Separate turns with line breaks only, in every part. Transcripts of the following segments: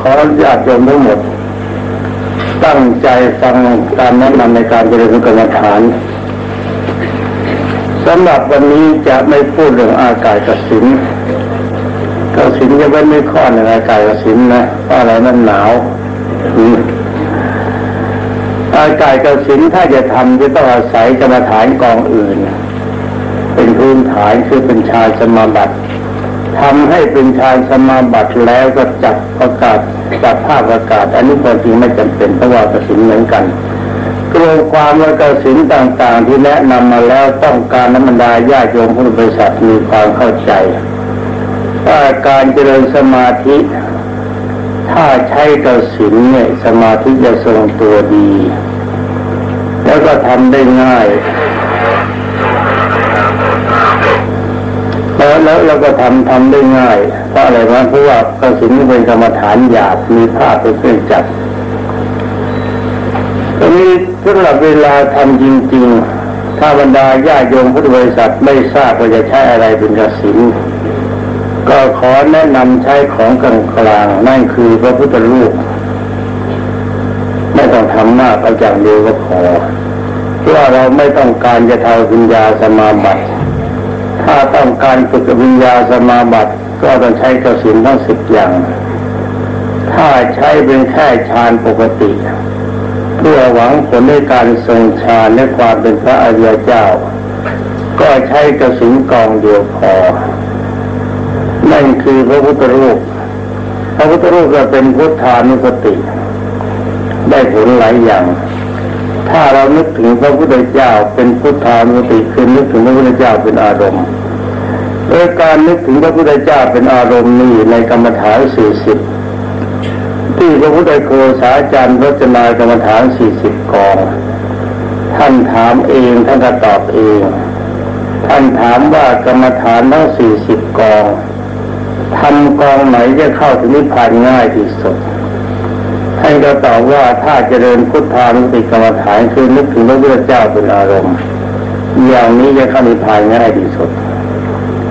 ขอญาติโยมทั้งหมด ตั้งใจฟังการแนะนำในการเจริญกรรมฐานสำหรับวันนี้จะไม่พูดเรื่องอากาศกสินกสินจะเป็นไม่ข้อหนึ่งอากาศกสินนะเพราะอะไรมันหนาวอากาศกสินถ้าจะทำจะต้องอาศัยกรรมฐานกองอื่น เป็นพื้นฐานคือเป็นชาสมาบัติ ทำให้เป็นชายสมาบัติแล้วก็จับประกาศจับภาพประกาศ อันนี้ความจริงไม่จำเป็นเพราะว่ากสินเหมือนกันกลัวความว่ากสินต่างๆ ที่แนะนำมาแล้วต้องการน้ำบรรดาญาโยมพุทธบริษัทมีความเข้าใจว่าการเจริญสมาธิ ถ้าใช้กสินเนี่ยสมาธิจะทรงตัวดี แล้วก็ทำได้ง่าย แล้วเราก็ทำทำได้ง่ายเพราะอะไรวะเพราะว่ากระสินเป็นกรรมฐานหยาบมีภาพเป็นเครื่องจัดตรงนี้สำหรับเวลาทำจริง ๆ ถ้าบรรดาญาโยมพุทธบริษัทไม่ทราบว่าจะใช้อะไรเป็นกระสินก็ขอแนะนำใช้ของกลางกลางนั่นคือพระพุทธรูปไม่ต้องทำมากเอาอย่างเดียวก็พอเพราะเราไม่ต้องการจะทำวิญญาสมาบัติ ถ้าต้องการฝึกวิญญาสมาบัติก็ต้องใช้กสินทั้งสิบอย่าง ถ้าใช้เป็นแค่ฌานปกติ เพื่อหวังผลในการทรงฌานและความเป็นพระอริยเจ้า ก็ใช้กสินกองเดียวพอ นั่นคือพระพุทธรูป พระพุทธรูปก็เป็นพุทธานุสติ ได้ผลหลายอย่าง ถ้าเรานึกถึงพระพุทธเจ้าเป็นพุทธานุสติคือนึกถึงพระพุทธเจ้าเป็นอารมณ์โดยการนึกถึงพระพุทธเจ้าเป็นอารมณ์นี้ในกรรมฐานสี่สิบที่พระพุทธโฆษาจารย์รจนากรรมฐานสี่สิบกอง ท่านถามเองท่านก็ตอบเอง ท่านถามว่ากรรมฐานทั้งสี่สิบกองทำกองไหนจะเข้าถึงนิพพานง่ายที่สุด ท่านก็ตอบว่าถ้าเจริญพุทธานุสติกรรมฐานคือนึกถึงพระพุทธเจ้าเป็นอารมณ์ อย่างนี้จะเข้านิพพานง่ายที่สุด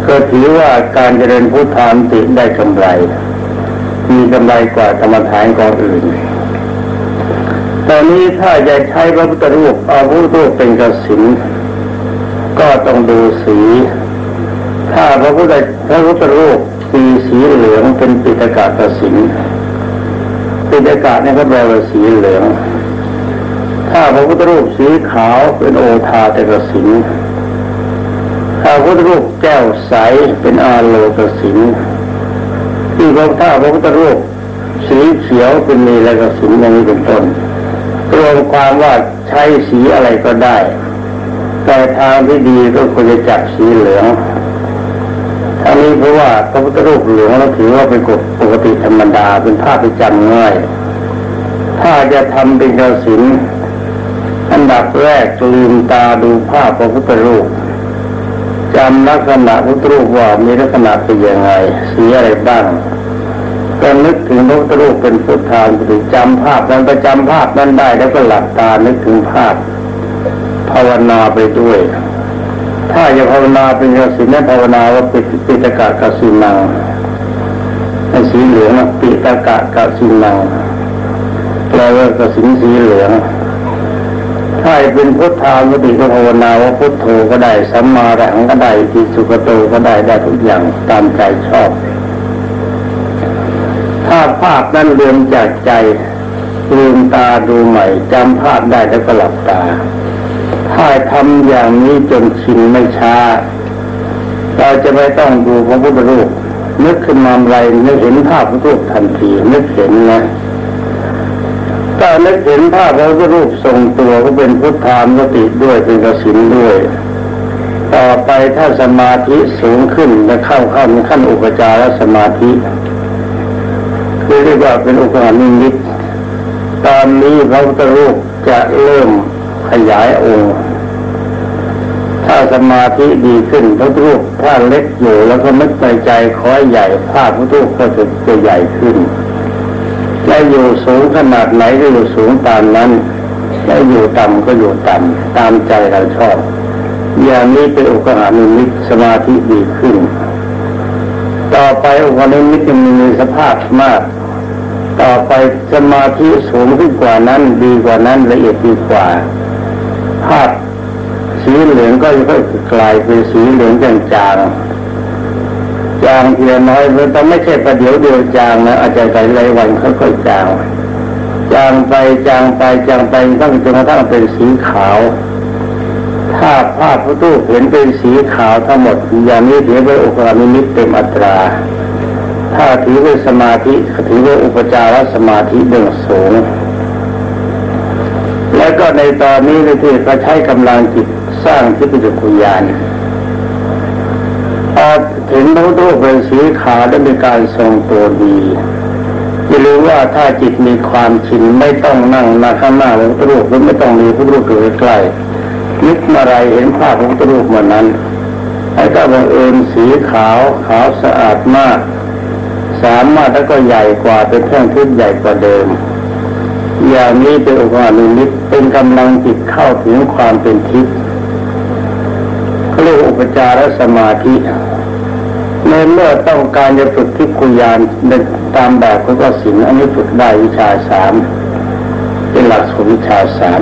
ก็ถือว่าการเจริญพุทธานุสติได้กำไร มีกำไรกว่ากรรมฐานกองอื่น ตอนนี้ถ้าจะใช้พระพุทธรูปเอาพระพุทธรูปเป็นกสินก็ต้องดูสี ถ้าพระพุทธพระพุทธรูปสีสีเหลืองเป็นปิตกะกสิน ปิตกะนี่ก็แปลว่าสีเหลือง ถ้าพระพุทธรูปสีขาวเป็นโอทาเตกสินถ้าพระพุทธรูปแก้วใสเป็นอาโลกสินที่พระถ้าพระพุทธรูปสีเขียวเป็นนีลกสินอย่างนี้เป็นต้นรวมความว่าใช้สีอะไรก็ได้ แต่ทางที่ดีก็ควรจะจับสีเหลือง ทั้งนี้เพราะว่าพระพุทธรูปเหลืองเราถือว่าเป็นกฎปกติธรรมดาเป็นภาพที่จำง่าย ถ้าจะทำเป็นกสินอันดับแรกลืมตาดูภาพพระพุทธรูปจำลักษณะพุทธรูปว่ามีลักษณะเป็นยังไงสีอะไรบ้างก็นึกถึงพระพุทธรูปเป็นพุทธานุสติจำภาพนั้นประจำภาพนั้นได้แล้วก็หลับตานึกถึงภาพ ภาวนาไปด้วย ถ้าจะภาวนาเป็นกสินนั้ภาวนาว่าปิปิตกะกสินังไอ้สีเหลืองนะปิตกะกสินังแปลว่ากสินสีเหลืองถ้าเป็นพุทธานุติก็ภาวนาว่าพุทโธก็ได้สัมมาระหังก็ได้ทีสุขโตก็ได้ได้ทุกอย่างตามใจชอบ ถ้าภาพนั้นเลืมจากใจลืมตาดูใหม่จำภาพได้แล้วก็หลับตา ถ้าทำอย่างนี้จนชินไม่ช้า เราจะไม่ต้องดูพระพุทธรูปนึกขึ้นมาอะไรนึกเห็นภาพพระพุทธรูปทันทีนึกเห็นนะถ้านึกเห็นภาพพระพุทธรูปทรงตัวก็เป็นพุทธามสติด้วยเป็นกสินด้วย ต่อไปถ้าสมาธิสูงขึ้นจะเข้าขั้นขั้นอุปจารสมาธิคือเรียกว่าเป็นอุปนิมิตตอนนี้พระพุทธรูปจะเริ่มขยายองค์ ถ้าสมาธิดีขึ้นพระทธรูปถ้าเล็กอยู่แล้วก็นึกในใจคอยใหญ่ภาพพระทธรูปก็จะจะใหญ่ขึ้นและอยู่สูงขนาดไหนก็อยู่สูงตามนั้นและอยู่ต่ำก็อยู่ต่ำตามใจเราชอบ อย่างนี้เป็นอุปหานิมิตสมาธิดีขึ้น ต่อไปอุปนิมิตมีสภาพมาก ต่อไปสมาธิสูงขึ้นกว่านั้นดีกว่านั้นละเอียดดีกว่าภาพ สีเหลืองก็จะกลายเป็นสีเหลืองจางๆจางทีละน้อยมันต้องไม่ใช่ประเดี๋ยวเดียวจางนะอาจจะหลายวันค่อยๆจางจางไปจางไปจางไปตั้งจนกระทั่งเป็นสีขาว ถ้าภาพพระตู้เห็นเป็นสีขาวทั้งหมดอย่างนี้ถือว่าอุปาณิมิตเต็มอัตรา ถ้าถือว่าสมาธิถือว่าอุปจารสมาธิเบื้องสูง และก็ในตอนนี้ที่เขาใช้กำลังจิต สร้างที่ปิจุกุยานพอถึงพระพุทธรูปเป็นสีขาวได้มีการทรงตัวดีอย่าลืมว่าถ้าจิตมีความชินไม่ต้องนั่งนาข้างหน้าพระพุทธรูปหรือไม่ต้องมีพระพุทธรูปอยู่ใกล้นึกอะไรเห็นภาพพระพุทธรูปวันนั้นให้ก็บังเอิญสีขาวขาวสะอาดมาก สามารถแล้วก็ใหญ่กว่าเป็นแท่งทึบใหญ่กว่าเดิม อย่างนี้เป็นอุปาณิมิตเป็นกำลังจิตเข้าถึงความเป็นทิพย์ ปจารสมาธิในเมื่อต้องการจะฝึกทิพคุยานตามแบบของกสินอันนี้ฝึกได้วิชาสามเป็นหลักสูตรวิชาสาม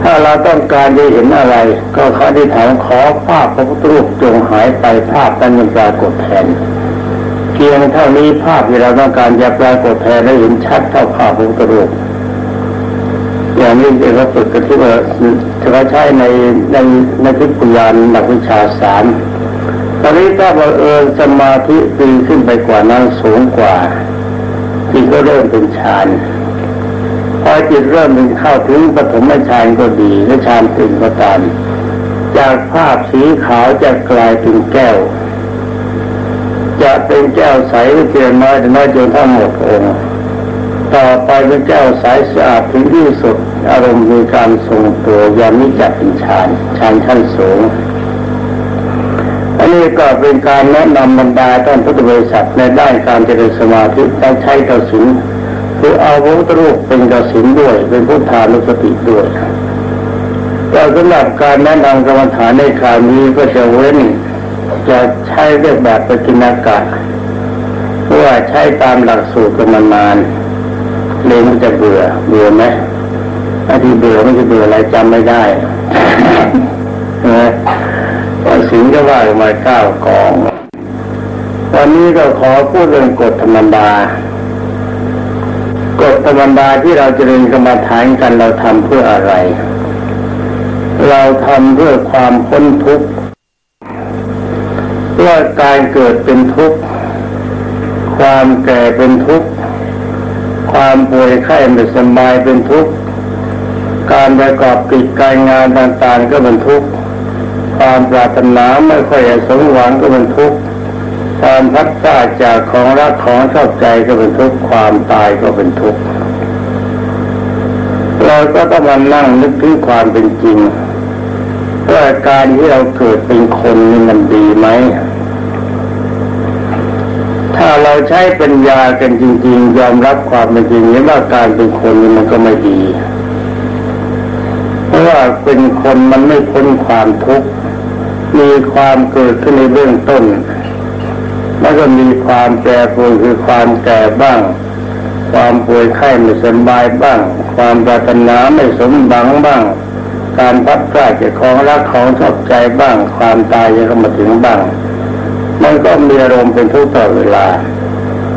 ถ้าเราต้องการจะเห็นอะไร ก็เขาได้ถามขอภาพพระพุทธรูปจงหายไปภาพนั้นมันปรากฏแทนเพียงเท่านี้ภาพที่เราต้องการจะปรากฏแทนได้เห็นชัดเท่าภาพพระพุทธรูป อย่างนี้เเราฝึกกันที่ว่าจะใช้ในในในทิพยานหลักวิชาสามตอนนี้ถ้าบังเอิญสมาธิปีขึ้นไปกว่านั้นสูงกว่าที่ก็เริ่มเป็นฌานพอจิตเริ่มเป็นเข้าถึงปฐมฌานก็ดีและฌานตื่นก็ตามจากภาพสีขาวจะกลายเป็นแก้ว จะเป็นแก้วใสเพียงน้อยแต่น้อยจนทั้งหมดองค์ต่อไปเป็นแก้วใสสะอาดถึงที่สุด อารมณ์มีการทรงตัวยามิจัดเป็นฌานฌานขั้นสูง อันนี้ก็เป็นการแนะนำบรรดาท่านพุทธบริษัทในด้านการเจริญสมาธิต้องใช้กระสินคือเอาพระพุทธรูปเป็นกระสินด้วย เป็นพุทธานุสติด้วยแต่สำหรับการแนะนำกรรมฐานในคราวนี้ก็จะเว้นจะใช้เรื่องแบบปกินากาศเพราะว่าใช้ตามหลักสูตรกันมานานเลยมันจะเบื่อเบื่อไหม ถ้าที่เบื่อไม่จะเบื่ออะไรจำไม่ได้นะสิงก็ว่ามาเก้ากอง วันนี้ก็ขอพูดเรื่องกฎธรรมดากฎธรรมดาที่เราจะเรียนกรรมฐานกันเราทำเพื่ออะไร เราทำเพื่อความพ้นทุกข์เพื่อการเกิดเป็นทุกข์ความแก่เป็นทุกข์ความป่วยไข้ไม่สบายเป็นทุกข์ การประกอบกิจการงานต่างๆ ก็เป็นทุกข์ความปรารถนาไม่ค่อยสมหวังก็เป็นทุกข์ความพัดพลาดจากของรักของชอบใจก็เป็นทุกข์ความตายก็เป็นทุกข์เราก็ต้องมานั่งนึกถึงความเป็นจริงว่าการที่เราเกิดเป็นคนนี่มันดีไหม ถ้าเราใช้ปัญญากันจริง ๆ ยอมรับความเป็นจริงนี้ว่าการเป็นคนนี่มันก็ไม่ดี ว่าเป็นคนมันไม่พ้นความทุกข์มีความเกิดขึ้นในเบื้องต้น แล้วก็มีความแปรปรวนคือความแก่บ้าง ความป่วยไข้ไม่สบายบ้าง ความปรารถนาไม่สมหวังบ้าง การพัดพลาดจากของรักของชอบใจบ้าง ความตายยังเข้ามาถึงบ้าง มันก็มีอารมณ์เป็นทุกข์ตลอดเวลา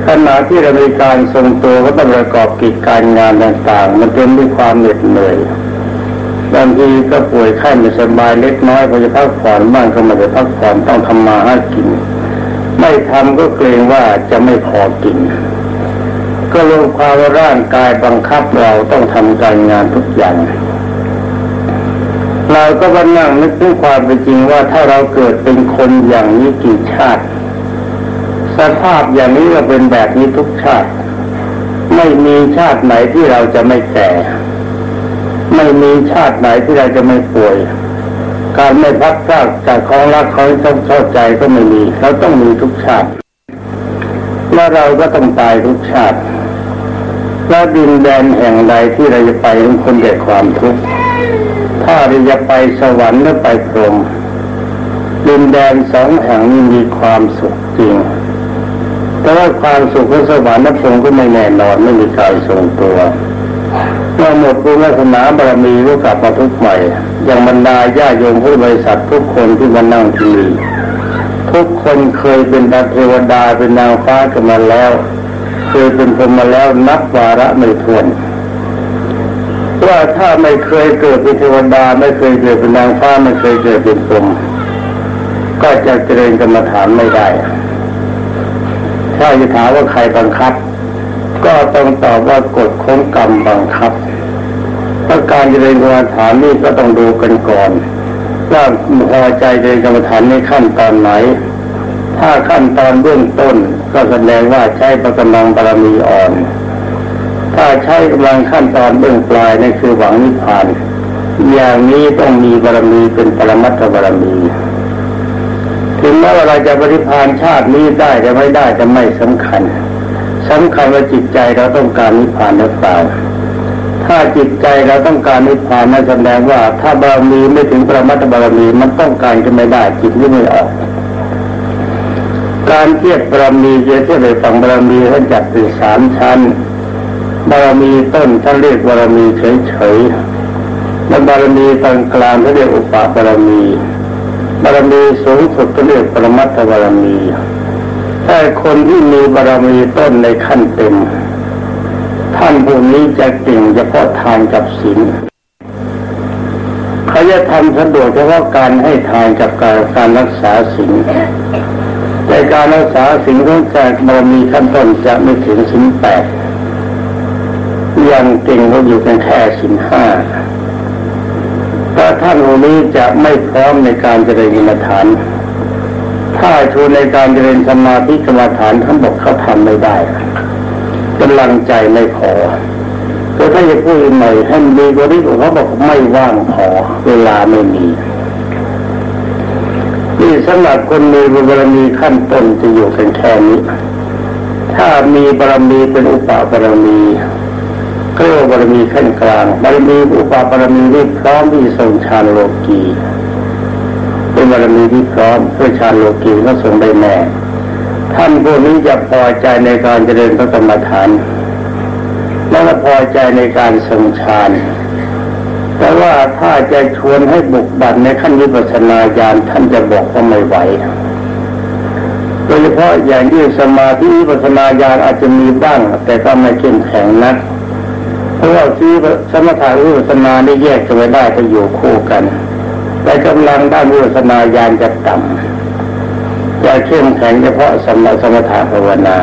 ขณะที่เรามีการทรงตัวก็ต้องประกอบกิจการงานต่างๆ มันเต็มด้วยความเหน็ดเหนื่อย บางทีก็ป่วยไข้ไม่สบายเล็กน้อยพอจะพักผ่อนบ้างก็ไม่ได้พักผ่อนต้องทำมาหากิน ไม่ทำก็เกรงว่าจะไม่พอกิน ก็ลงความร่างกายบังคับเราต้องทำการงานทุกอย่างเราก็มานั่งนึกถึงความเป็นจริงว่าถ้าเราเกิดเป็นคนอย่างนี้กี่ชาติ สภาพอย่างนี้ก็เป็นแบบนี้ทุกชาติ ไม่มีชาติไหนที่เราจะไม่แก่ ไม่มีชาติไหนที่เราจะไม่ป่วย การไม่พักพลาดจากของรักเขาต้องชอบใจก็ไม่มีเราต้องมีทุกชาติแล้วเราก็ต้องตายทุกชาติแล้วดินแดนแห่งใดที่เราจะไปทุกคนแก่ความทุกข์ถ้าเราจะไปสวรรค์หรือไปพรหมดินแดนสองแห่งนี้มีความสุขจริงแต่ว่าความสุขของสวรรค์นับทรงก็ไม่แน่นอนไม่มีการทรงตัว เมื่อหมดบุญวาสนาบารมีก็กลับมาทุกใหม่อย่างบรรดาญาโยมผู้บริษัททุกคนที่มานั่งที่นี่ทุกคนเคยเป็นดาเทวดาเป็นนางฟ้ากันมาแล้ว เคยเป็นพรมมาแล้วนับวาระไม่ถ้วนว่าถ้าไม่เคยเกิดเป็นเทวดาไม่เคยเกิดเป็นนางฟ้าไม่เคยเกิดเป็นพรมก็จะเจริญกรรมฐานไม่ได้ ถ้าจะถามว่าใครบังคับ ก็ต้องตอบว่ากฎของกรรมบังคับ้าการเจริญกรรมฐานนี่ก็ต้องดูกันก่อนว่าพอใจเจริญกรรมฐานในขั้นตอนไหน ถ้าขั้นตอนเบื้องต้นก็แสดงว่าใช้ประกำลังบารมีอ่อน ถ้าใช้กำลังขั้นตอนเบื้องปลายนั่นคือหวังนิพพาน อย่างนี้ต้องมีบารมีเป็นปรมัตถบารมีถึงแม้ว่าเราจะปฏิพานชาตินี้ได้จะไม่ได้จะไม่สำคัญสำคัญว่าจิตใจเราต้องการนิพพานหรือเปล่า ถ้าจิตใจเราต้องการนิพพานนั่นแสดงว่า ถ้าบารมีไม่ถึงปรมัตบารมีมันต้องการก็ไม่ได้จิตนี่ไม่ออก การเทียบบารมีเยอะที่ไปฟังบารมีท่านจัดเป็นสามชั้นบารมีต้นท่านเรียกบารมีเฉยๆและบารมีตอนกลางท่านเรียกอุปบารมีบารมีสูงสุดท่านเรียกปรมัตถบารมีถ้าคนที่มีบารมีต้นในขั้นเต็ม ท่านผู้นี้จะเก่งเฉพาะทานกับศีลเขาจะทำสะดวกเฉพาะการให้ทานกับการการรักษาศีลแต่การรักษาศีลของจากบารมีขั้นต้นจะไม่ถึงศีลแปดยังเก่งก็อยู่กันแค่ศีลห้าถ้าท่านผู้นี้จะไม่พร้อมในการเจริญกรรมฐานถ้าชูในการเจริญสมาธิกรรมฐานทั้งหมดเขาทำไม่ได้ กำลังใจไม่พอก็ถ้าจะพูดหน่อยให้มีบริบทเขาบอกไม่ว่างพอเวลาไม่มีนี่สำหรับคนมีบารมีขั้นต้นจะอยู่กันแค่นี้ ถ้ามีบารมีเป็นอุปาบารมีก็เรียกว่าบารมีขั้นกลางบารมีอุปาบารมีนี่พร้อมที่ทรงฌานโลกีเป็นบารมีที่พร้อมเพื่อฌานโลกีก็ทรงได้แน่ ท่านพวกนี้จะพอใจในการเจริญพระกรรมฐาน และพอใจในการทรงฌานแต่ว่าถ้าจะชวนให้บุกบันในขั้นวิปัสสนาญาณท่านจะบอกว่าไม่ไหวโดยเฉพาะอย่างยิ่งสมาธิวิปัสสนาญาณอาจจะมีบ้าง แต่ก็ไม่เข้มแข็งนักเพราะว่าที่สมถะวิปัสสนาได้แยกกันไว้ได้จะอยู่คู่กันแต่กำลังด้านวิปัสสนาญาณจะต่ำ จะเข้มแข็งเฉพาะสมสมถะภาวนา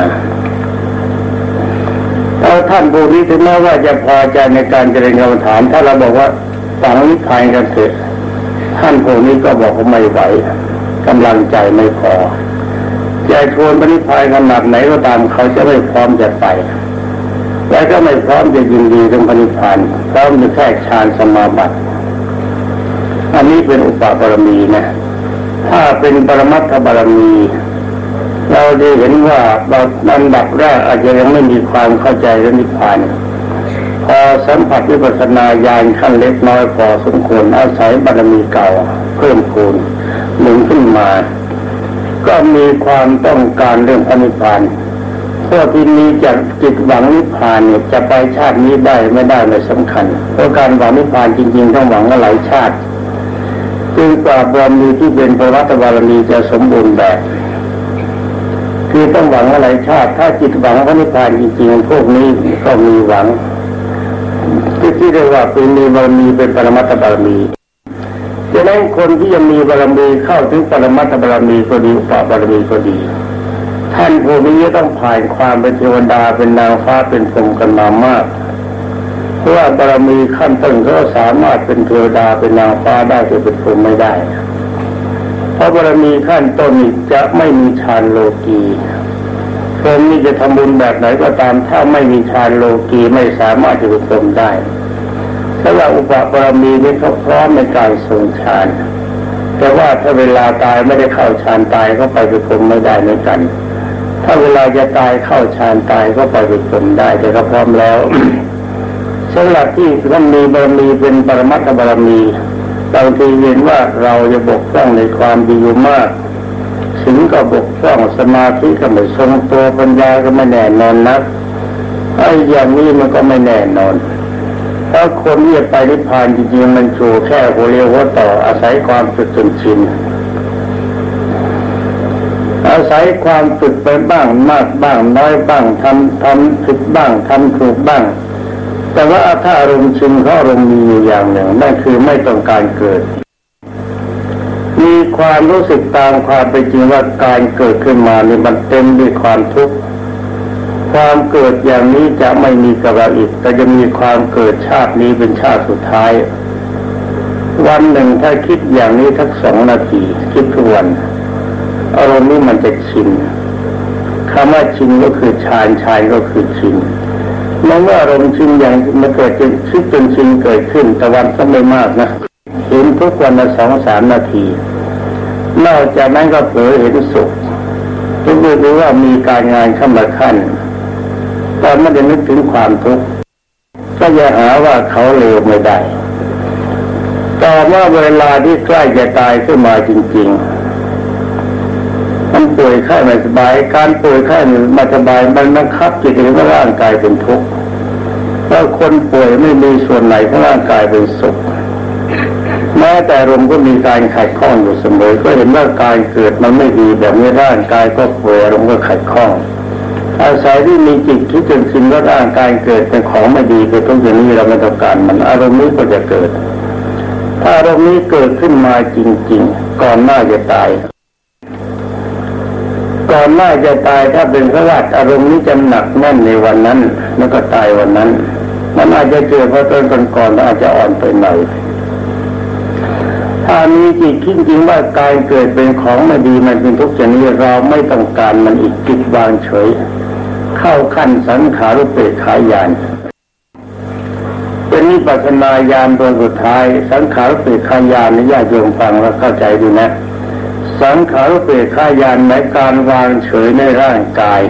แล้วท่านผู้นี้ถึงแม้ว่าจะพอใจในการเจริญกรรมฐาน ถ้าเราบอกว่าฝังนิพพานกันเถอะท่านผู้นี้ก็บอกว่าไม่ไหวกำลังใจไม่พอใจชวนปณิพานขนาดไหนก็ตามเขาจะไม่พร้อมจะไปและก็ไม่พร้อมจะยินดีเรื่องปณิพานพร้อมจะแค่ฌานสมาบัติอันนี้เป็นอุปบารมีนะ ถ้าเป็นปรมัตถบารมี เราได้เห็นว่าเราอันดับแรกอาจจะยังไม่มีความเข้าใจเรื่องนิพพานพอสัมผัสวิปัสสนาญาณขั้นเล็กน้อยพอสมควรอาศัยบารมีเก่า เพิ่มพูนหนุนขึ้นมา ก็มีความต้องการเรื่องพระนิพพานพวกที่มีจากจิตหวังนิพพานเนี่ยจะไปชาตินี้ได้ไม่ได้ไม่สำคัญเพราะการหวังนิพพานจริง ๆ ต้องหวังว่าหลายชาติ จึงกว่าบารมีที่เป็นพระวัตบารมีจะสมบูรณ์แบบคือต้องหวังหลายชาติ ถ้าจิตหวังพระนิพพานจริงๆพวกนี้ก็มีหวังที่ที่เรียกว่าเป็นมีบารมีเป็นปรมัตถบารมีดังนั้นคนที่ยังมีบารมีเข้าถึงปรมัตถบารมีก็ดีอุปบารมีก็ดี ท่านผู้นี้ต้องผ่านความเป็นเทวดาเป็นนางฟ้าเป็นพรหมกันมามาก ราะว่าบารมีขั้นต้นก็สามารถเป็นเทวดาเป็นนางฟ้าได้แต่เป็นพรหมไม่ได้ เพราะบารมีขั้นต้นนี้จะไม่มีฌานโลกีพรหมนี่จะทำบุญแบบไหนก็ตามถ้าไม่มีฌานโลกีไม่สามารถจะเป็นพรหมได้สำหรับอุปบารมีนี่เขาพร้อมในการทรงฌานแต่ว่าถ้าเวลาตายไม่ได้เข้าฌานตายก็ไปเป็นพรหมไม่ได้เหมือนกัน ถ้าเวลาจะตายเข้าฌานตายก็ไปเป็นพรหมได้แต่ก็พร้อมแล้ว สำหรับที่ท่านมีบารมีเป็นปรมัตถบารมีบางทีเห็นว่าเราจะบกพร่องในความดีอยู่มากศีถึงกับกพร่องสมาธิก็ไม่ทรงตัวปัญญาก็ไม่แน่นอนนักไอ้อย่างนี้มันก็ไม่แน่นอน ถ้าคนที่ไปนิพพานจริงๆมันโชว์แค่หัวเรียวหัวต่ออาศัยความฝึกจนชินอาศัยความฝึกไปบ้างมากบ้างน้อยบ้างทำทำผิดบ้างทำถูกบ้าง แต่ว่าถ้าอารมณ์ชินเขาอารมณ์มีอยู่อย่างหนึ่งนั่นคือไม่ต้องการเกิด มีความรู้สึกตามความเป็นจริงว่าการเกิดขึ้นมานี่มันเต็มด้วยความทุกข์ความเกิดอย่างนี้จะไม่มีกับเราอีกแต่จะมีความเกิดชาตินี้เป็นชาติสุดท้าย วันหนึ่งถ้าคิดอย่างนี้ทักสองนาทีคิดทุกวันอารมณ์นี้มันจะชินคำว่าชินก็คือชานชานก็คือชิน เมื่ออารมณ์ชินอย่างมันเกิดจนชิดจนชินเกิดขึ้นแต่วันก็ไม่มากนะเห็นทุกวันละสองสามนาทีนอกจากนั้นก็เผลอเห็นสุขทุกรู้ว่ามีการงานเข้ามาขั้นแต่ไม่ได้นึกถึงความทุกข์ก็จะหาว่าเขาเลวไม่ได้ต่อเมื่อเวลาที่ใกล้จะตายขึ้นมาจริง ๆ ป่วยไข้ไม่สบาย การป่วยไข้ไม่สบาย มันบังคับจิตให้ร่างกายเป็นทุกข์ถ้าคนป่วยไม่มีส่วนไหนของร่างกายเป็นสุขแม้แต่ลมก็มีการขัดข้องอยู่เสมอ ก็เห็นว่าการเกิดมันไม่ดีแบบนี้ร่างกายก็ป่วยลมก็ขัดข้อง อาศัยที่มีจิตคิดจนชินว่าร่างกายเกิดเป็นของไม่ดีเป็นทุกอย่างนี้เราไม่ต้องการมันอารมณ์นี้ก็จะเกิด ถ้าอารมณ์นี้เกิดขึ้นมาจริง ๆ ก่อนหน้าจะตาย ก่อนหน้าจะตายถ้าเป็นพระราชอารมณ์นี้จะหนักแน่นในวันนั้น แล้วก็ตายวันนั้น มันอาจจะเจอเพราะต้นก่อนๆอาจจะอ่อนไปหน่อยถ้ามีจิตคิดจริงว่าการเกิดเป็นของไม่ดีมันเป็นทุกข์อย่างนี้เราไม่ต้องการมันอีกจิตวางเฉย เข้าขั้นสังขารุเปกขายานเป็นนิปัสนาญาณตัวสุดท้าย สังขารุเปกขายานนี่ญาติโยมฟังแล้วเข้าใจดูนะ สังขารุเปกขายานหมายการวางเฉยในร่างกาย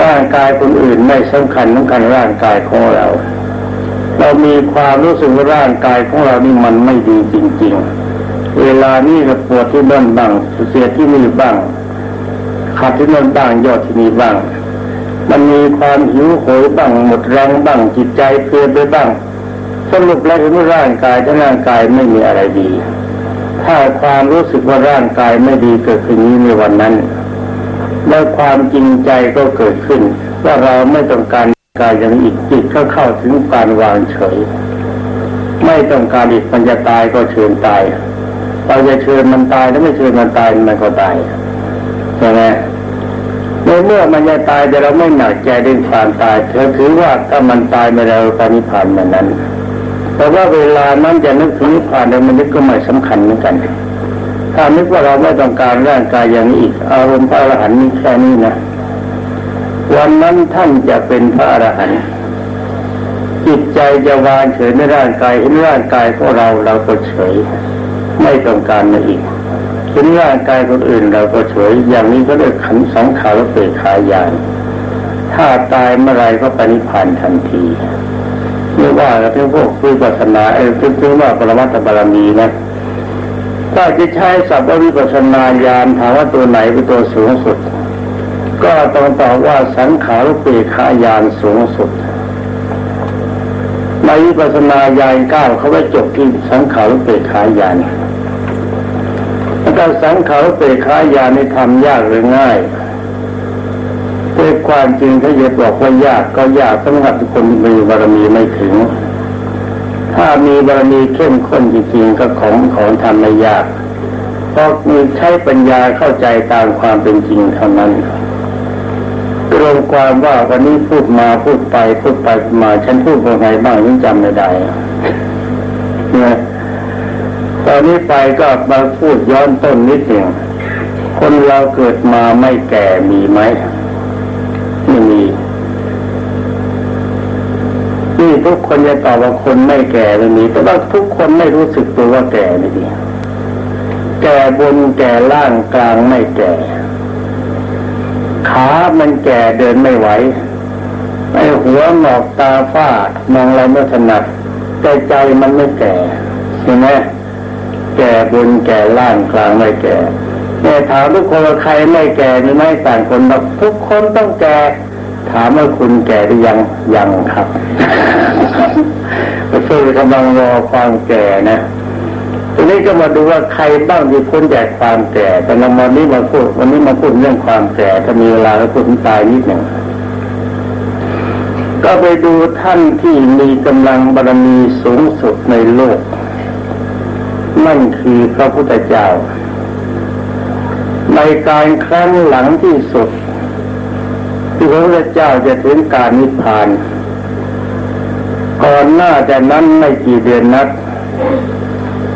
ร่างกายคนอื่นไม่สำคัญสำคัญร่างกายของเรา เรามีความรู้สึกว่าร่างกายของเรานี่มันไม่ดีจริง ๆ เวลานี้เราปวดที่นั่นบ้างเสียที่นี่บ้างขาดที่นั่นบ้างยอดที่นี่บ้าง มันมีความหิวโหยบ้างหมดแรงบ้างจิตใจเพลียไปบ้างสรุปแล้วถึงร่างกายทั้งร่างกายไม่มีอะไรดี ถ้าความรู้สึกว่าร่างกายไม่ดีเกิดขึ้นนี้ในวันนั้น แล้วความจริงใจก็เกิดขึ้น ว่าเราไม่ต้องการกายอย่างอีกจิตก็เข้าถึงการวางเฉย ไม่ต้องการอีกมันจะตายก็เชิญตายเราจะเชิญมันตายแล้วไม่เชิญมันตายมันก็ตายใช่ไหมในเมื่อมันจะตายแต่เราไม่หนักใจเรื่องความตายเธอถือว่าถ้ามันตายไม่เราปณิพันธ์มันนั้น แต่ว่าเวลานั้นจะนึกถึงนิพพานแล้วมันนึกก็ไม่สำคัญเหมือนกัน ถ้านึกว่าเราไม่ต้องการร่างกายอย่างนี้อีกอารมณ์พระอรหันต์นี้แค่นี้นะวันนั้นท่านจะเป็นพระอรหันต์จิตใจจะวางเฉยในร่างกายเห็นร่างกายของเราเราก็เฉย ไม่ต้องการมันอีกเห็นร่างกายคนอื่นเราก็เฉยอย่างนี้ก็เรียกขันสังขารเปรขายานถ้าตายเมื่อไรก็ปณิพันธ์ทันที ไม่ว่าเรื่องพวกวิปัสนาเออถึงว่าปรมัตถบารมีนะถ้าจะใช้สัพพวิปัสนาญาณถามว่าตัวไหนเป็นตัวสูงสุด ก็ต้องตอบว่าสังขารเปรขายานสูงสุดในวิปัสนาญาณเก้าเขาไปจบที่สังขารเปรขายานการสังขารเปรขายาในทำยากหรือง่าย แต่ความจริงถ้าจะบอกว่ายากก็ยากสำหรับคนที่มีบารมีไม่ถึง ถ้ามีบารมีเข้มข้นจริงๆก็ของของทำไม่ยากเพราะมีใช้ปัญญาเข้าใจตามความเป็นจริงเท่านั้นรวมความว่าวันนี้พูดมาพูดไปพูดไปมาฉันพูดว่าไงบ้างยังจำไม่ได้เนี่ยตอนนี้ไปก็มาพูดย้อนต้นนิดหนึ่งคนเราเกิดมาไม่แก่มีไหม ไม่มีนี่ทุกคนจะตอบว่าคนไม่แก่ไม่มีแต่ว่าทุกคนไม่รู้สึกตัวว่าแก่ไม่ดีแก่บนแก่ล่างกลางไม่แก่ ขามันแก่เดินไม่ไหวไอหัวหงอกตาฝ้ามองอะไรไม่ถนัดแต่ใจมันไม่แก่ใช่ไหมแก่บนแก่ล่างกลางไม่แก่ เนี่ยถามทุกคนว่าใครไม่แก่มีไม่ต่างคนบอกทุกคนต้องแก่ ถามว่าคุณแก่หรือยังยังครับก็คือกำลังรอความแก่นะทีนี้ก็มาดูว่าใครบ้างที่พ้นจากความแก่ แต่ในวันนี้มาพูดวันนี้มาพูดเรื่องความแก่ถ้ามีเวลาก็พูดตายนิดหนึ่งก็ไปดูท่านที่มีกำลังบารมีสูงสุดในโลกนั่นคือพระพุทธเจ้า ในการครั้งหลังที่สุด ที่พระพุทธเจ้าจะถึงการนิพพาน ก่อนหน้าแต่นั้นไม่กี่เดือนนัก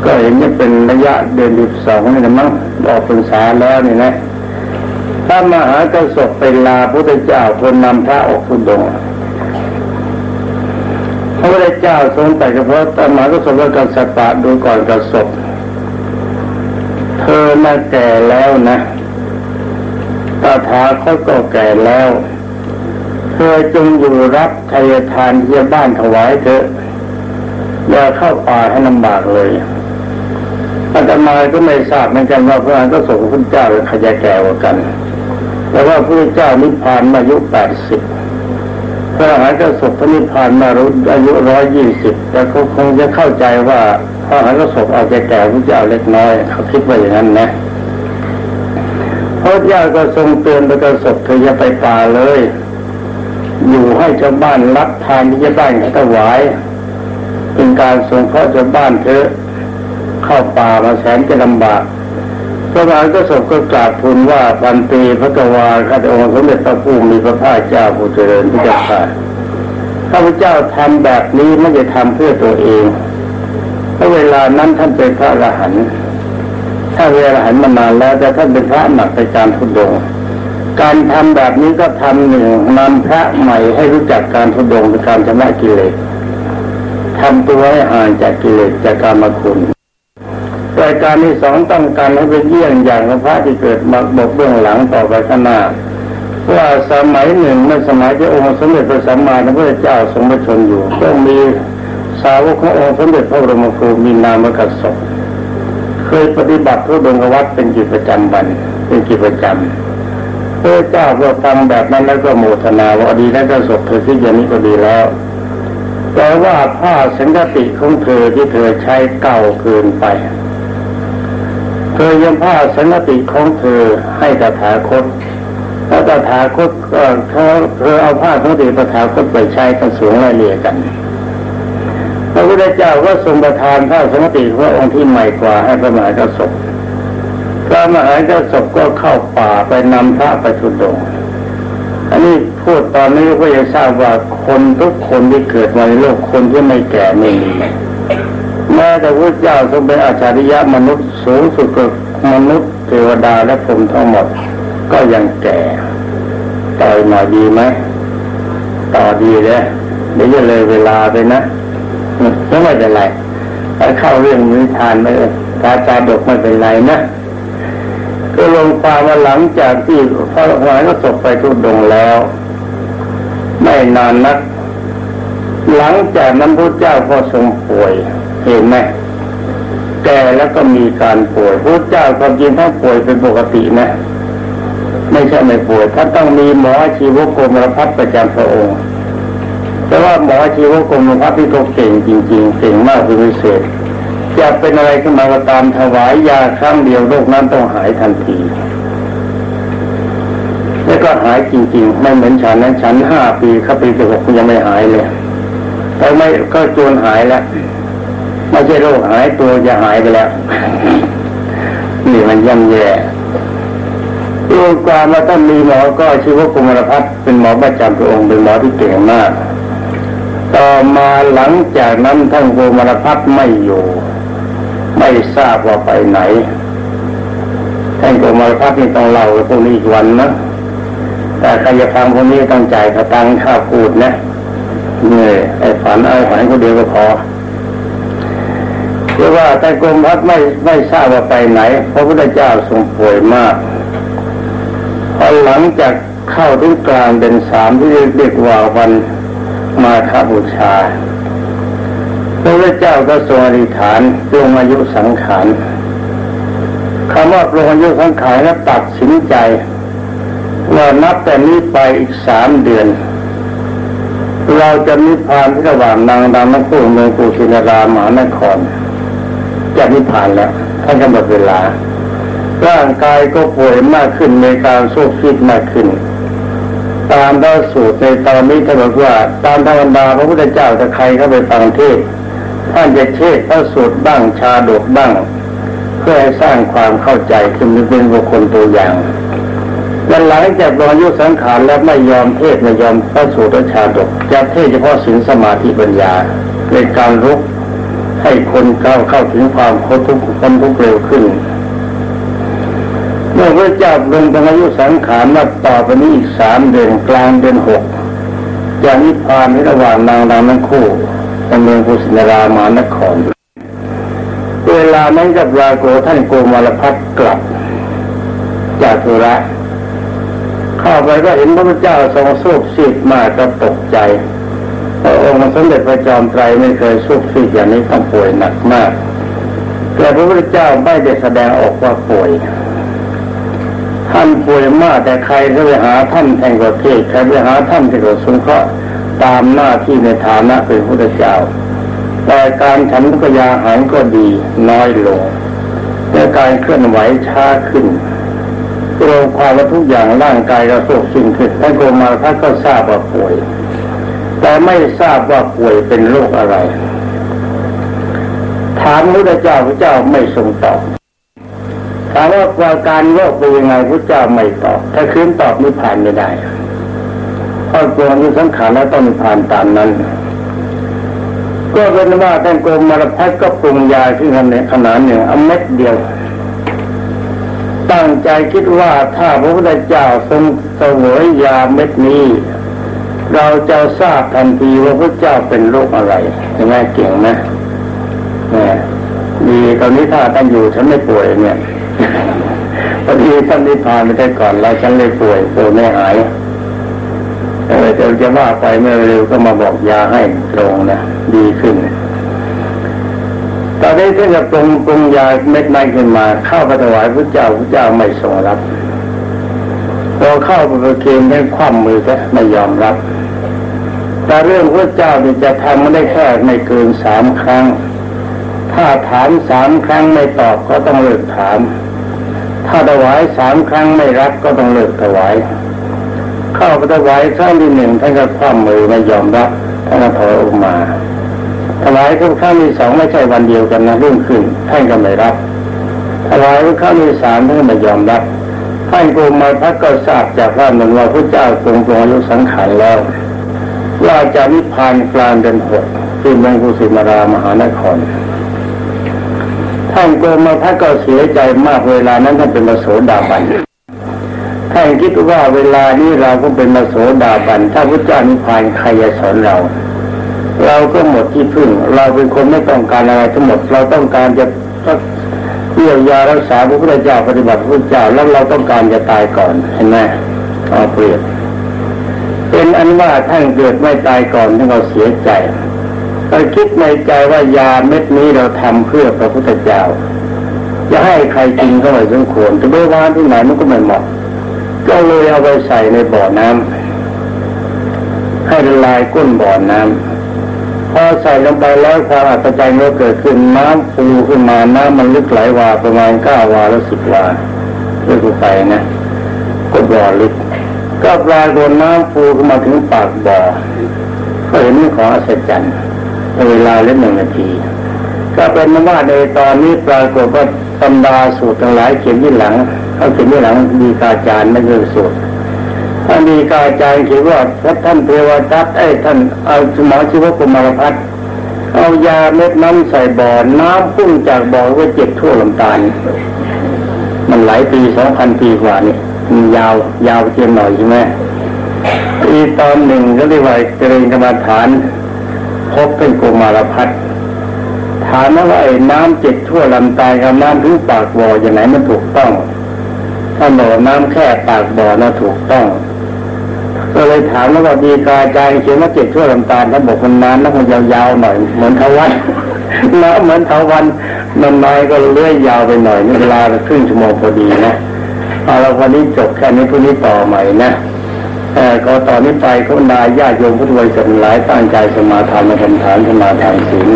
ก็เห็นจะเป็นระยะเดือนสิบสองนี่นะมั้งออกพรรษาแล้วนี่นะถ้ามหากระสบไปลาพระพุทธเจ้าคนนำพระออกทุดงพระพุทธเจ้าทรงแต่เฉพาะตมาก็สมกับสัตตะดูก่อนกระสบเธอน่าแก่แล้วนะ ตาถาเขาก็แก่แล้วเธอจงอยู่รับทายทานที่บ้านถวายเถอะอย่าเข้าป่าให้ลำบากเลยอาตมาก็ไม่ทราบเหมือนกันว่าพระองค์ก็ส่งพระเจ้าใครจะแก่กว่ากันแต่ว่าพระเจ้านิพพานมาอายุแปดสิบพระอรหันต์ก็ศพพระนิพพานมารุอายุร้อยยี่สิบแต่เขาคงจะเข้าใจว่าพระอรหันต์ก็ศพอาจจะแก่พระเจ้าเล็กน้อย เขาคิดว่าอย่างนั้นนะ พระเจ้าก็ทรงเตือนไปกระสบเธออย่าไปป่าเลย อยู่ให้ชาวบ้านรับทานที่ชาบ้านเขาถวายเป็นการสงเคราะห์ชาวบ้านเธอเข้าป่ามาแสนจะลำบากพระบาทก็สบก็กราบทูลว่าปันตีพระกวาข้าแต่องค์สมเด็จพระผู้มีพระภาคเจ้าผู้เจริญที่จะผ่านข้าพเจ้าทำแบบนี้ไม่ได้ทำเพื่อตัวเองเพราะเวลานั้นท่านเป็นพระอรหันต์ ถ้าเวลาหันมานานแล้วแต่ท่านเป็นพระหนักในการทุดง การทำแบบนี้ก็ทำหนึ่งนำพระใหม่ให้รู้จักการทุดงในการชำระกิเลสทำตัวให้อ่านจากกิเลสจากการมาคุณรายการที่สองต้องการให้เป็นเยี่ยงอย่างพระที่เกิดมาบกเบื้องหลังต่อไปข้างหน้าว่าสมัยหนึ่งเมื่อสมัยที่องค์สมเด็จพระสัมมาสัมพุทธเจ้าทรงประชนอยู่ ก็มีสาวกขององค์สมเด็จพระบรมครูมีนามกัสบเค ยปฏิบัติทุดงวัดเป็นกิจประจำวัน เป็นกิจประจำพระเจ้าก็ฟังแบบนั้นแล้วก็โมทนาว่าดีแล้วก็ศพเธอที่อย่างนี้ก็ดีแล้ว แต่ว่าผ้าสังกติของเธอที่เธอใช้เก่าเกินไป เธอยังผ้าสันติของเธอให้ตถาคตแล้วตถาคตเธอเธอเอาผ้าสันติตถาคตไปใช้กันสูงไล่เลี่ยกัน พระพุทธเจ้าก็ทรงประทานผ้าสันติพระองค์ที่ใหม่กว่าให้พระมหากระสบพระมหากระสบก็เข้าป่าไปนำพระไปทุดงอันนี้พูดตอนนี้ก็จะทราบว่าคนทุกคนที่เกิดมาในโลกคนที่ไม่แก่ไม่มีแม้แต่พระเจ้าทรงเป็นอาจาริยะมนุษย์สูงสุดกว่ามนุษย์เทวดาและพรหมทั้งหมด ก็ยังแก่ต่อยมาดีไหมต่อดีเลยเดี๋ยวจะเลยเวลาไปนะ ไม่เป็นไรถ้าเข้าเรื่องนิทานไม่ตาจาดกไม่เป็นไรนะก็ลงความว่าหลังจากที่พระวายก็ศพไปทุดงแล้ว ไม่นานนัก หลังจากนั้นพระเจ้าก็ทรงป่วยเห็นไหมแก่แล้วก็มีการป่วยพระเจ้าความจริงถ้านป่วยเป็นปกตินะ ไม่ใช่ไม่ป่วยถ้านต้องมีหมอชีวกรมรพัฒประจำพระองค์ แต่ว่าหมอชีวกรมรพัฒที่เขาเก่งจริงๆเก่งมากเป็นพิเศษจะเป็นอะไรขึ้นมาก็ตามถวายยาครั้งเดียวโรคนั้นต้องหายทันทีแล้วก็หายจริงๆ ไม่เหมือนฉันนั้นฉันห้าปีเข้าปีที่หกยังไม่หายเลยแต่ไม่ก็จนหายแล้วไม่ใช่โรคหายตัวจะหายไปแล้วนี่มันย่ำแย่รวมความว่าท่านมีหมอก็ชื่อว่ากุมารพัฒเป็นหมอประจำพระองค์เป็นหมอที่เก่งมาก ต่อมาหลังจากนั้นท่านโกมารพัฒไม่อยู่ ไม่ทราบว่าไปไหน ท่านโกมารพัฒนี่ต้องเล่าพวกนี้อีกวันนะแต่ใครจะฟังพวกนี้ต้องจ่ายกระตังค่าพูดนะเนี่ยไอ้ฝันไอ้ฝันคนเดียวก็พอคือว่าแต่กรมพัฒไม่ไม่ทราบว่าไปไหน พระพุทธเจ้าทรงป่วยมากพอหลังจากเข้าถึงกลางเดือนสามที่เรียกว่าวัน มาคบูชาพระพุทธเจ้าก็ทรงอธิษฐานลงอายุสังขารคำว่าปรงอายุสังขารนั้นตัดสินใจว่านับแต่นี้ไปอีกสามเดือน เราจะนิพพานที่ระหว่างนางดำนักพูเมืองปูชินารามหานครจะนิพพานแล้วท่านกำหนดเวลา ร่างกายก็ป่วยมากขึ้นในการสู้ฟิตมากขึ้น ตามดาสูตรในตอนนี้ท่านบอกว่าตามธรรมดาพระพุทธเจ้าจะใครเข้าไปฟังเทศท่านจะเทศพระสูตรบ้างชาดกบ้าง เพื่อให้สร้างความเข้าใจขึ้นเป็นบุคคลตัวอย่างและหลังจากรอยุสังขารแล้วไม่ยอมเทศไม่ยอมพระสูตรชาดกจะเทศเฉพาะสินสมาธิปัญญาในการรุกให้คนก้าวเข้าถึงความพ้นทุกข์พ้นทุกข์เร็วขึ้น มื่อพระเจ้าลงบรรยุสังขารมาต่อไปนี้อีกสามเดือนกลางเดือนหกจะนิพพานในระหว่างนางนางทั้งคู่ในเมืองกุสินารามานคร เวลานั้นกับราโกท่านโกมารพัฒกลับ จากธุระเข้าไปก็เห็นพระพุทธเจ้าทรงสูบซีดมากก็ตกใจพระองค์สมเด็จพระจอมไตรไม่เคยสูบซีดอย่างนี้ต้องป่วยหนักมาก แต่พระพุทธเจ้าไม่ได้แสดงออกว่าป่วย ท่านป่วยมากแต่ใครก็ไปหาท่านแห่งประเทศใครไปหาท่านที่กระสงเคราะห์ตามหน้าที่ในฐานะเป็นพุทธเจ้าแต่การฉันพยาหารก็ดีน้อยลงและการเคลื่อนไหวช้าขึ้นโรวมความว่าทุกอย่างร่างกายกระโศกสิ่งขึ้นท่านโกมาท่านก็ทราบว่าป่วย แต่ไม่ทราบว่าป่วยเป็นโรคอะไร ถามพระเจ้าพระเจ้าไม่ทรงตอบ ถามว่าอาการโรคเป็นยังไงพระเจ้าไม่ตอบ ถ้าคืนตอบนิพพานไม่ได้เพราะตัวนี้สังขารแล้วต้องนิพพานตามนั้น ก็เป็นว่าท่านโกมารพัฒก็ปรุงยาขึ้นในขนาดหนึ่งเอาเม็ดเดียว ตั้งใจคิดว่าถ้าพระพุทธเจ้าทรงเสวยยาเม็ดนี้ เราจะทราบทันทีว่าพระเจ้าเป็นโรคอะไรใช่ไหมเก่งนะเนี่ยดีตอนนี้ถ้าท่านอยู่ฉันไม่ป่วยเนี่ย พอดีท่านนิพพานไปได้ก่อนแล้วฉันเลยป่วยป่วยไม่หายเออจะจะว่าไปเมื่อเร็วก็มาบอกยาให้ตรงนะดีขึ้นตอนนี้ท่านจะปรุงปรุงยาเม็ดไม้ขึ้นมา เข้าไปถวายพระเจ้าพระเจ้าไม่ทรงรับพอเข้าไปประเคนได้คว่ำมือซะไม่ยอมรับ แต่เรื่องพระเจ้านี่จะทำไม่ได้แค่ไม่เกินสามครั้ง ถ้าถามสามครั้งไม่ตอบก็ต้องเลิกถาม ถ้าถวายสามครั้งไม่รับก็ต้องเลิกถวาย เข้าไปถวายครั้งที่หนึ่งท่านก็คว่ำมือไม่ยอมรับท่านก็ถอยออกมา ถวายครั้งที่สองไม่ใช่วันเดียวกันนะรุ่งขึ้นท่านก็ไม่รับ ถวายครั้งที่สามท่านไม่ยอมรับท่านโกมาพักก็ทราบจากพระนนว่าพระเจ้าทรงทรงอายุสังขารแล้วว่าจะนิพพานกลางเดือนหกที่เมืองกุสิมารา มหานคร ท่านโกมาพักก็เสียใจมากเวลานั้นท่านเป็นมาโสดาบันท่านคิดว่าเวลานี้เราก็เป็นมาโสดาบันถ้าพระเจ้านิพพานใครจะสอนเรา เราก็หมดที่พึ่ง เราเป็นคนไม่ต้องการอะไรทั้งหมดเราต้องการจะเยียวยารักษาพระพุทธเจ้าปฏิบัติพระพุทธเจ้าแล้วเราต้องการจะตายก่อนเห็นไหมเอาเปรียบเป็นอันว่าท่านเกิดไม่ตายก่อนท่านก็เสียใจ เราคิดในใจว่ายาเม็ดนี้เราทำเพื่อพระพุทธเจ้า จะให้ใครกินก็ไม่สมควรจะไม่ว่าที่ไหนมันก็ไม่เหมาะก็เลยเอาไปใส่ในบ่อน้ำให้ละลายก้นบ่อน้ำพอใส่ลงไปแล้วความอัศจรรย์ก็เกิดขึ้นน้ำฟูขึ้นมาน้ำมันลึกไหลวาประมาณเก้าวาแล้วสิบวาเรื่อยไปนะก็บ่อลึก ก็ปลายโดนน้ำฟูขึ้นมาถึงปากบ่อก็เห็นของอัศจรรย์ เวลาเล่นหนึ่งนาที ก็เป็นว่าในตอนนี้ปรากฏว่าตำดาสูตรทั้งหลายเขียนที่หลังเขาเขียนที่หลังดีกาจารย์ไม่ใช่สูตรท่านมีกาใจคิดว่าถ้าท่านเทวทัตไอ้ท่านเอาสมอชีวกุมารพัฒเอายาเม็ดน้ำใส่บ่อน้ำพุ่งจากบ่อก็เจ็บทั่วลำตาลมันหลายปีสองพันปีกว่านี่มันยาวยาวเจียมหน่อยใช่ไหมอีตอนหนึ่งก็เรียกว่าเจริญกรรมฐาน พบเป็นกุมารพัฒถามว่าไอ้น้ำเจ็บทั่วลำตาลกับน้ำถึงปากบ่ออย่างไหนมันถูกต้อง ถ้าบอน้ำแค่ปากบ่อน่ะถูกต้องก็เลยถามว่าดีกาใจเขียนว่าเจ็บทั่วลำตาลถ้าบอกมันนานแล้วมันยาวๆหน่อยเหมือนเขาวัดนะเหมือนเถาวันนานายก็เลื่อยยาวไปหน่อยนี่เวลาครึ่งชั่วโมงพอดีนะเอาละวันนี้จบแค่นี้พรุ่งนี้ต่อใหม่นะ เออก็ตอนนี้ไปก็นายญาติโยมพุทธวิสัชหลายตั้งใจสมาทานมาทำฐานสมาทานศีล